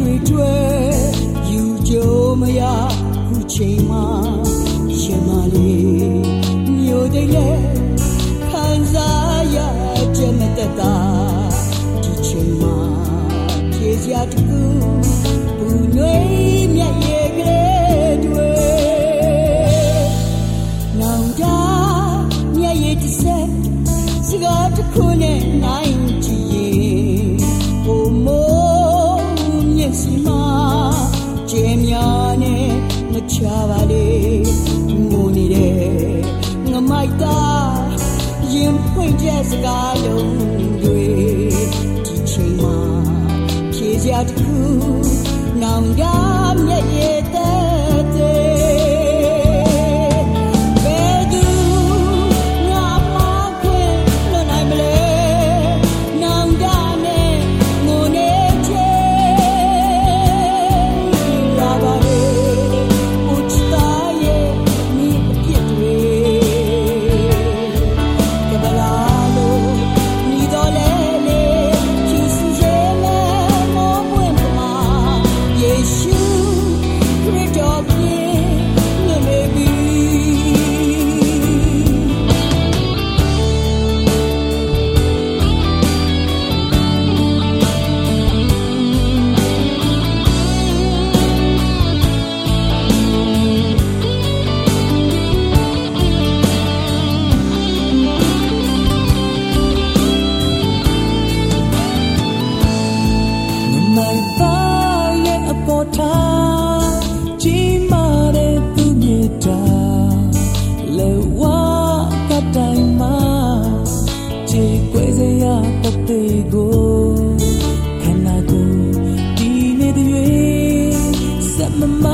တွေတွေ့ယူကြမရခုချိန်မှာရှင်မလေးမြို့တည်းလေခံစားရကြမတတ်တာဒီချိန်မှာဖြေစရာတကူ မျက်စိမှာကျဲများနဲ့မချပါလေငိုနေတဲ့ငမိုက်သားရင်ဖွင့်ချက်စကားလုံးတွေဒီချိန်မှာဖြေစရာတစ်ခုနောင်တာမြတ်ရဲ့ my